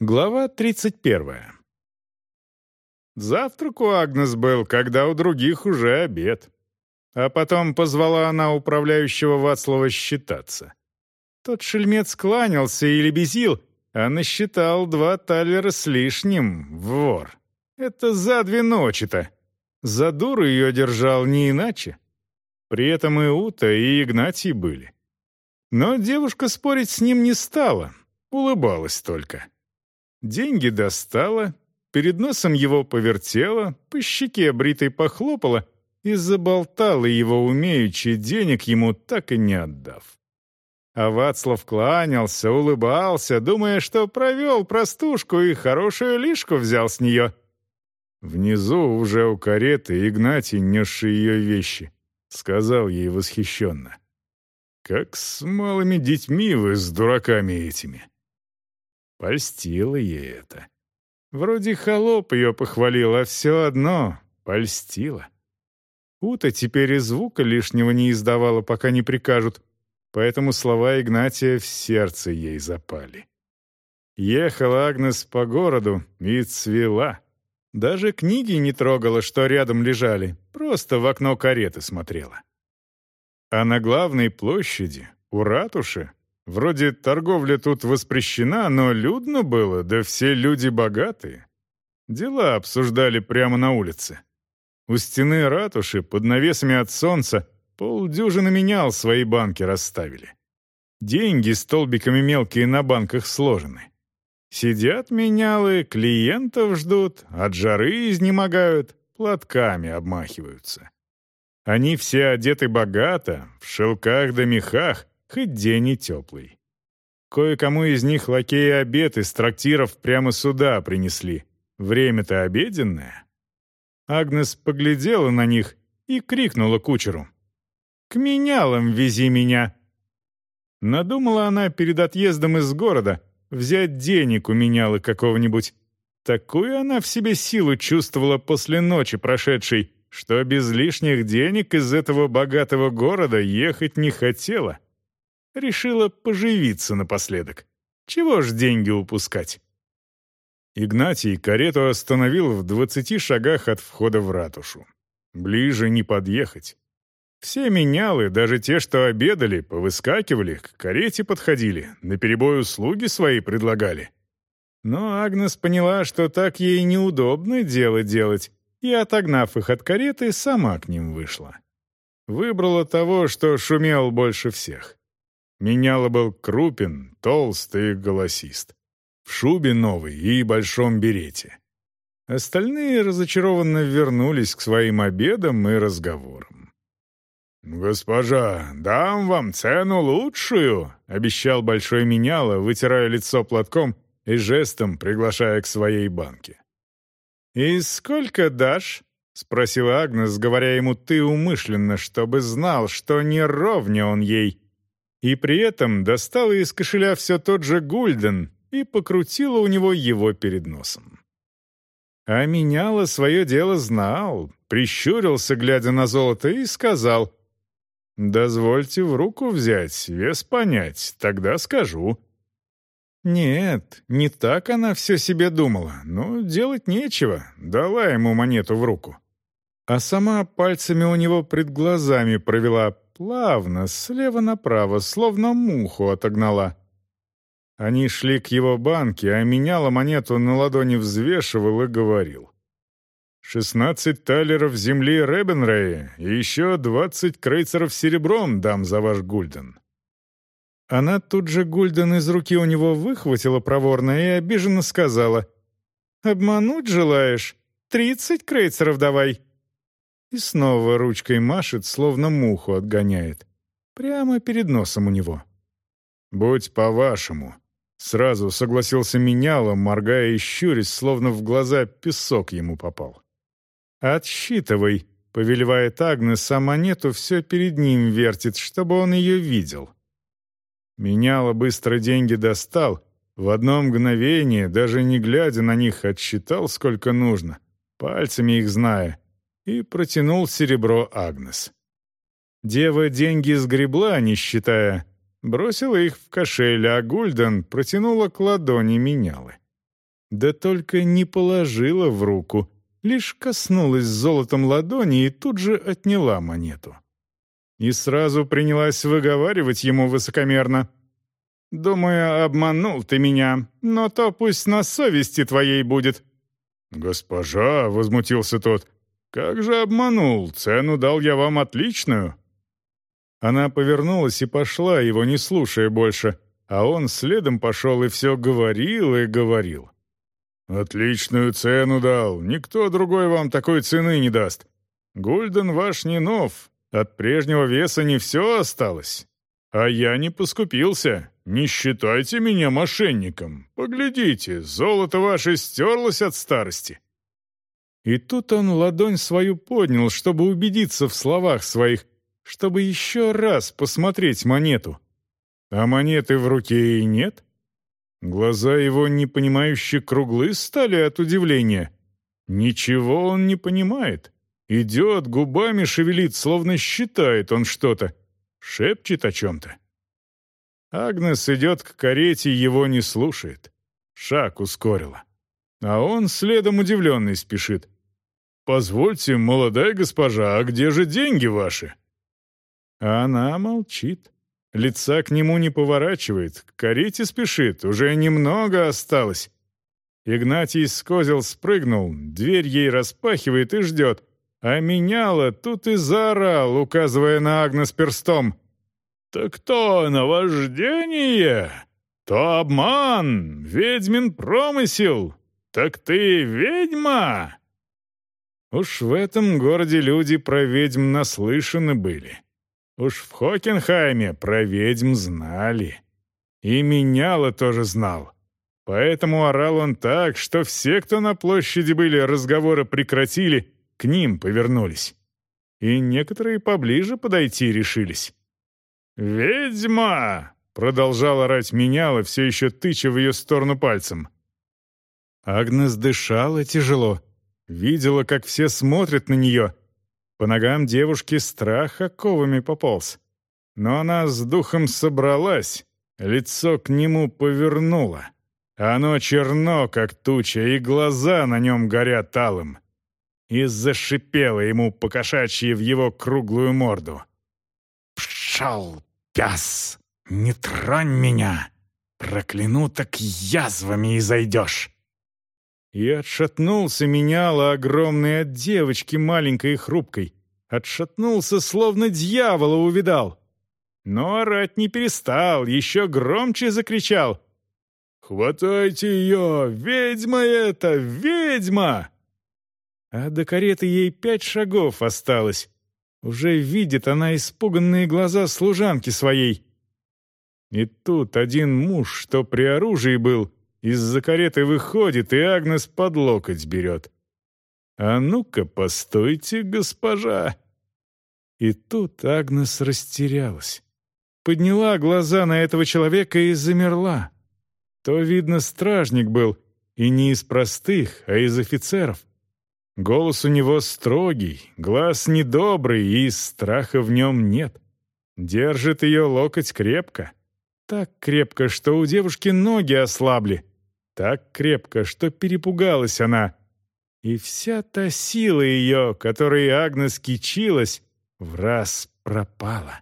Глава 31. Завтрак у Агнес был, когда у других уже обед. А потом позвала она управляющего Вацлава считаться. Тот шельмец кланялся и лебезил, а насчитал два талера с лишним, вор. Это за две ночи-то. За дуру ее держал не иначе. При этом и Ута, и Игнатий были. Но девушка спорить с ним не стала, улыбалась только. Деньги достала, перед носом его повертела, по щеке бритой похлопала и заболтала его умеючи, денег ему так и не отдав. А Вацлав кланялся, улыбался, думая, что провел простушку и хорошую лишку взял с нее. Внизу, уже у кареты, Игнатий, несший ее вещи, сказал ей восхищенно. «Как с малыми детьми вы, с дураками этими!» Польстило ей это. Вроде холоп ее похвалил, а все одно польстило. Ута теперь и звука лишнего не издавала, пока не прикажут, поэтому слова Игнатия в сердце ей запали. Ехала Агнес по городу и цвела. Даже книги не трогала, что рядом лежали, просто в окно кареты смотрела. А на главной площади, у ратуши, Вроде торговля тут воспрещена, но людно было, да все люди богатые. Дела обсуждали прямо на улице. У стены ратуши под навесами от солнца полдюжины менял свои банки расставили. Деньги столбиками мелкие на банках сложены. Сидят менялы, клиентов ждут, от жары изнемогают, платками обмахиваются. Они все одеты богато, в шелках да мехах, хоть день и теплый. Кое-кому из них лакеи обед из трактиров прямо сюда принесли. Время-то обеденное. Агнес поглядела на них и крикнула кучеру. «К менялам вези меня!» Надумала она перед отъездом из города взять денег у менялы какого-нибудь. Такую она в себе силу чувствовала после ночи прошедшей, что без лишних денег из этого богатого города ехать не хотела. Решила поживиться напоследок. Чего ж деньги упускать? Игнатий карету остановил в двадцати шагах от входа в ратушу. Ближе не подъехать. Все менялы, даже те, что обедали, повыскакивали, к карете подходили, наперебой услуги свои предлагали. Но Агнес поняла, что так ей неудобно дело делать, и, отогнав их от кареты, сама к ним вышла. Выбрала того, что шумел больше всех. Меняло был крупен, толстый голосист. В шубе новой и большом берете. Остальные разочарованно вернулись к своим обедам и разговорам. «Госпожа, дам вам цену лучшую», — обещал большой меняло, вытирая лицо платком и жестом приглашая к своей банке. «И сколько дашь?» — спросила Агнес, говоря ему «ты» умышленно, чтобы знал, что не ровня он ей, и при этом достала из кошеля все тот же гульден и покрутила у него его перед носом. А меняла свое дело знал, прищурился, глядя на золото, и сказал, «Дозвольте в руку взять, вес понять, тогда скажу». Нет, не так она все себе думала, но делать нечего, дала ему монету в руку. А сама пальцами у него пред глазами провела Плавно, слева направо, словно муху отогнала. Они шли к его банке, а меняла монету на ладони взвешивал и говорил. «Шестнадцать талеров земли Ребенрея и еще двадцать крейцеров серебром дам за ваш гульден». Она тут же гульден из руки у него выхватила проворно и обиженно сказала. «Обмануть желаешь? Тридцать крейцеров давай». И снова ручкой машет, словно муху отгоняет. Прямо перед носом у него. «Будь по-вашему», — сразу согласился меняло, моргая и щурясь, словно в глаза песок ему попал. «Отсчитывай», — повелевает Агнес, а монету все перед ним вертит, чтобы он ее видел. Меняло быстро деньги достал, в одно мгновение, даже не глядя на них, отсчитал, сколько нужно, пальцами их зная — и протянул серебро Агнес. Дева деньги сгребла, не считая, бросила их в кошель, а Гульден протянула к ладони менялы. Да только не положила в руку, лишь коснулась золотом ладони и тут же отняла монету. И сразу принялась выговаривать ему высокомерно. «Думаю, обманул ты меня, но то пусть на совести твоей будет». «Госпожа», — возмутился тот, — «как же обманул? Цену дал я вам отличную». Она повернулась и пошла, его не слушая больше, а он следом пошел и все говорил и говорил. «Отличную цену дал. Никто другой вам такой цены не даст. Гульден ваш не нов. От прежнего веса не все осталось. А я не поскупился. Не считайте меня мошенником. Поглядите, золото ваше стерлось от старости». И тут он ладонь свою поднял, чтобы убедиться в словах своих, чтобы еще раз посмотреть монету. А монеты в руке и нет. Глаза его непонимающе круглы стали от удивления. Ничего он не понимает. Идет, губами шевелит, словно считает он что-то. Шепчет о чем-то. Агнес идет к карете, его не слушает. Шаг ускорила. А он следом удивленный спешит. «Позвольте, молодая госпожа, а где же деньги ваши?» А она молчит. Лица к нему не поворачивает, к карете спешит, уже немного осталось. Игнатий с козел спрыгнул, дверь ей распахивает и ждет. А меняла тут и заорал, указывая на Агнес перстом. «Так то наваждение, то обман, ведьмин промысел. Так ты ведьма!» Уж в этом городе люди про ведьм наслышаны были. Уж в Хокенхайме про ведьм знали. И меняло тоже знал. Поэтому орал он так, что все, кто на площади были, разговоры прекратили, к ним повернулись. И некоторые поближе подойти решились. «Ведьма!» — продолжал орать меняла, все еще тыча в ее сторону пальцем. Агнес дышала тяжело, видела, как все смотрят на нее — по ногам девушки страх оковами пополз. Но она с духом собралась, лицо к нему повернула. Оно черно, как туча, и глаза на нем горят алым. И зашипело ему покошачье в его круглую морду. «Пшал, пяс, не тронь меня! Прокляну, так язвами и зайдешь!» И отшатнулся меняла огромный от девочки маленькой и хрупкой. Отшатнулся, словно дьявола увидал. Но орать не перестал, еще громче закричал. «Хватайте ее! Ведьма это! Ведьма!» А до кареты ей пять шагов осталось. Уже видит она испуганные глаза служанки своей. И тут один муж, что при оружии был, из-за кареты выходит и Агнес под локоть берет. «А ну-ка, постойте, госпожа!» И тут Агнес растерялась. Подняла глаза на этого человека и замерла. То, видно, стражник был, и не из простых, а из офицеров. Голос у него строгий, глаз недобрый, и страха в нем нет. Держит ее локоть крепко. Так крепко, что у девушки ноги ослабли. Так крепко, что перепугалась она. И вся та сила ее, которой Агнес кичилась, в раз пропала.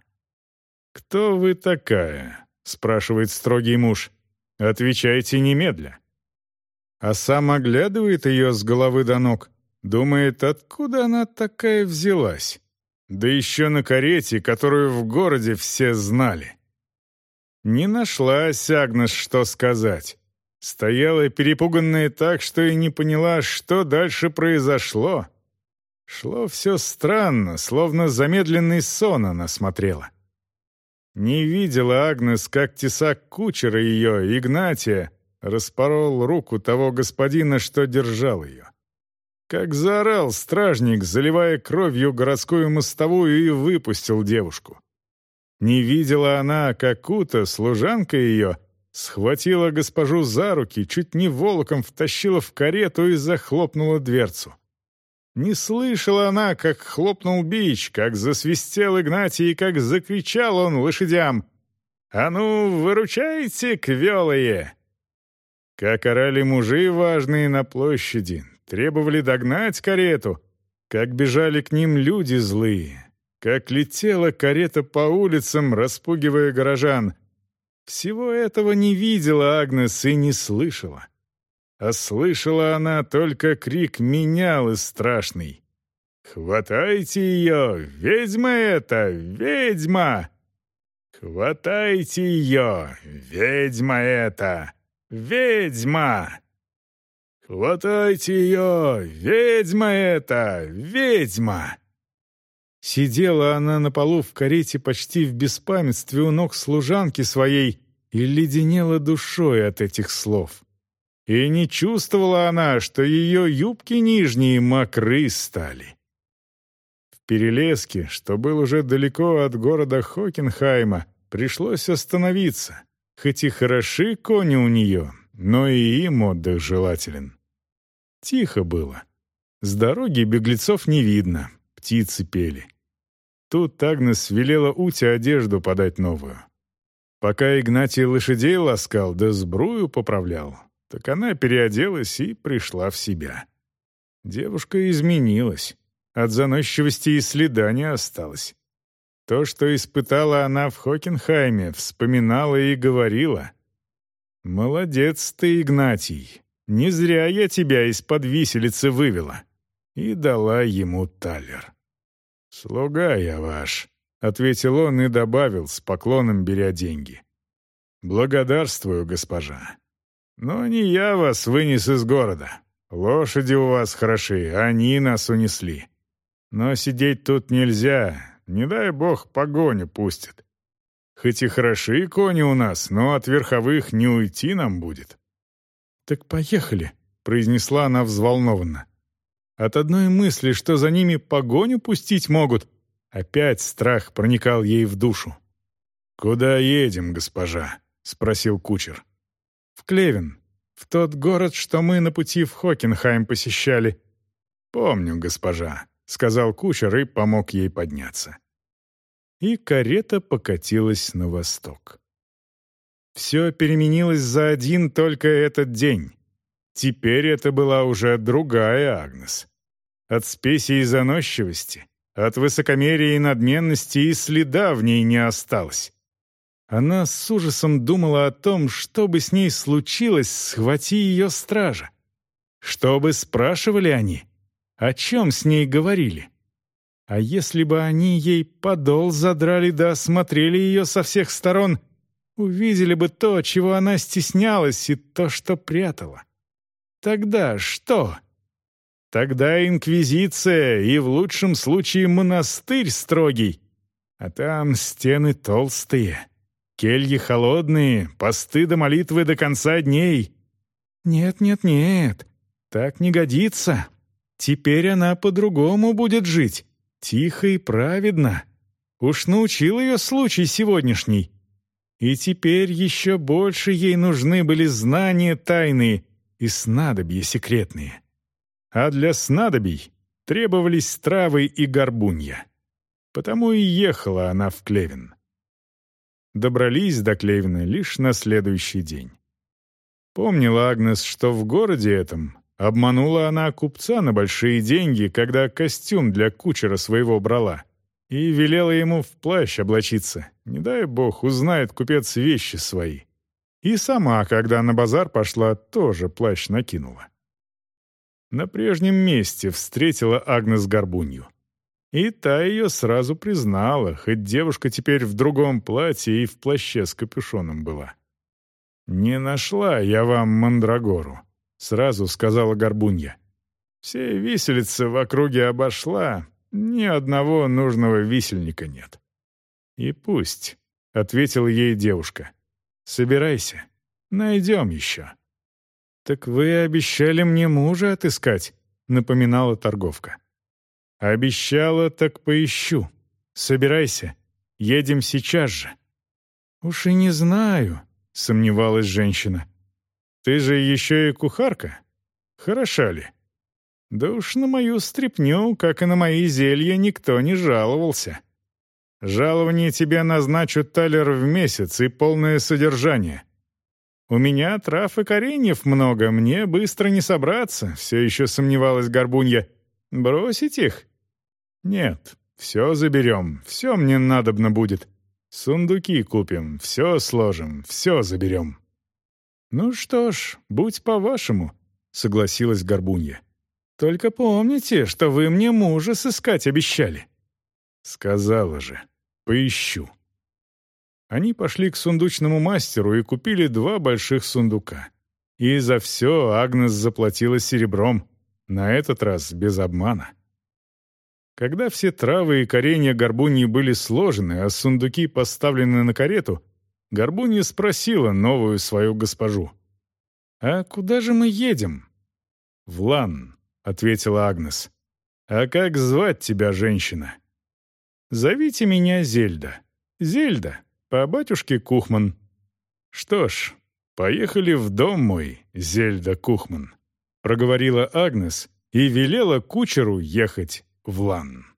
«Кто вы такая?» — спрашивает строгий муж. «Отвечайте немедля». А сам оглядывает ее с головы до ног, думает, откуда она такая взялась. Да еще на карете, которую в городе все знали. Не нашлась Агнес, что сказать. Стояла перепуганная так, что и не поняла, что дальше произошло. Шло все странно, словно замедленный сон она смотрела. Не видела Агнес, как тесак кучера ее, Игнатия, распорол руку того господина, что держал ее. Как заорал стражник, заливая кровью городскую мостовую, и выпустил девушку. Не видела она, как Ута, служанка ее, схватила госпожу за руки, чуть не волоком втащила в карету и захлопнула дверцу. Не слышала она, как хлопнул бич, как засвистел Игнатий и как закричал он лошадям. «А ну, выручайте, квелые!» Как орали мужи важные на площади, требовали догнать карету, как бежали к ним люди злые, как летела карета по улицам, распугивая горожан. Всего этого не видела Агнес и не слышала. А слышала она только крик менял и страшный. «Хватайте ее! Ведьма это! Ведьма!» «Хватайте ее! Ведьма это! Ведьма!» «Хватайте ее! Ведьма это! Ведьма!» Сидела она на полу в карете почти в беспамятстве у ног служанки своей и леденела душой от этих слов. И не чувствовала она, что ее юбки нижние мокры стали. В Перелеске, что был уже далеко от города Хокенхайма, пришлось остановиться, хоть и хороши кони у нее, но и им отдых желателен. Тихо было. С дороги беглецов не видно, птицы пели. Тут Агнес велела Уте одежду подать новую. Пока Игнатий лошадей ласкал да сбрую поправлял, так она переоделась и пришла в себя. Девушка изменилась. От заносчивости и следа не осталось. То, что испытала она в Хокенхайме, вспоминала и говорила. «Молодец ты, Игнатий, не зря я тебя из-под виселицы вывела». И дала ему талер. «Слуга я ваш», — ответил он и добавил, с поклоном беря деньги. «Благодарствую, госпожа. Но не я вас вынес из города. Лошади у вас хороши, они нас унесли. Но сидеть тут нельзя, не дай бог погоню пустят. Хоть и хороши кони у нас, но от верховых не уйти нам будет». «Так поехали», — произнесла она взволнованно. От одной мысли, что за ними погоню пустить могут, опять страх проникал ей в душу. «Куда едем, госпожа?» — спросил кучер. «В Клевен, в тот город, что мы на пути в Хокенхайм посещали». «Помню, госпожа», — сказал кучер и помог ей подняться. И карета покатилась на восток. Все переменилось за один только этот день. Теперь это была уже другая Агнес. От спеси и заносчивости, от высокомерия и надменности и следа в ней не осталось. Она с ужасом думала о том, что бы с ней случилось, схвати ее стража. Что бы спрашивали они? О чем с ней говорили? А если бы они ей подол задрали да осмотрели ее со всех сторон, увидели бы то, чего она стеснялась, и то, что прятала. Тогда что? Тогда инквизиция и в лучшем случае монастырь строгий. А там стены толстые, кельи холодные, посты до молитвы до конца дней. Нет-нет-нет, так не годится. Теперь она по-другому будет жить, тихо и праведно. Уж научил ее случай сегодняшний. И теперь еще больше ей нужны были знания тайные, и снадобья секретные. А для снадобий требовались травы и горбунья. Потому и ехала она в Клевин. Добрались до Клевина лишь на следующий день. Помнила Агнес, что в городе этом обманула она купца на большие деньги, когда костюм для кучера своего брала, и велела ему в плащ облачиться. Не дай бог, узнает купец вещи свои. И сама, когда на базар пошла, тоже плащ накинула. На прежнем месте встретила Агнес Горбунью. И та ее сразу признала, хоть девушка теперь в другом платье и в плаще с капюшоном была. «Не нашла я вам Мандрагору», — сразу сказала Горбунья. «Все виселицы в округе обошла, ни одного нужного висельника нет». «И пусть», — ответила ей девушка. Собирайся. Найдем еще». «Так вы обещали мне мужа отыскать», — напоминала торговка. «Обещала, так поищу. Собирайся. Едем сейчас же». «Уж и не знаю», — сомневалась женщина. «Ты же еще и кухарка. Хороша ли?» «Да уж на мою стряпню, как и на мои зелья, никто не жаловался». Жалование тебе назначат талер в месяц и полное содержание». У меня трав и кореньев много, мне быстро не собраться», — все еще сомневалась Горбунья. «Бросить их?» «Нет, все заберем, все мне надобно будет. Сундуки купим, все сложим, все заберем». «Ну что ж, будь по-вашему», — согласилась Горбунья. «Только помните, что вы мне мужа сыскать обещали». «Сказала же, поищу». Они пошли к сундучному мастеру и купили два больших сундука. И за все Агнес заплатила серебром, на этот раз без обмана. Когда все травы и коренья горбуньи были сложены, а сундуки поставлены на карету, горбунья спросила новую свою госпожу. «А куда же мы едем?» «В Лан», — ответила Агнес. «А как звать тебя, женщина?» «Зовите меня Зельда. Зельда, по батюшке Кухман». «Что ж, поехали в дом мой, Зельда Кухман», — проговорила Агнес и велела кучеру ехать в Лан.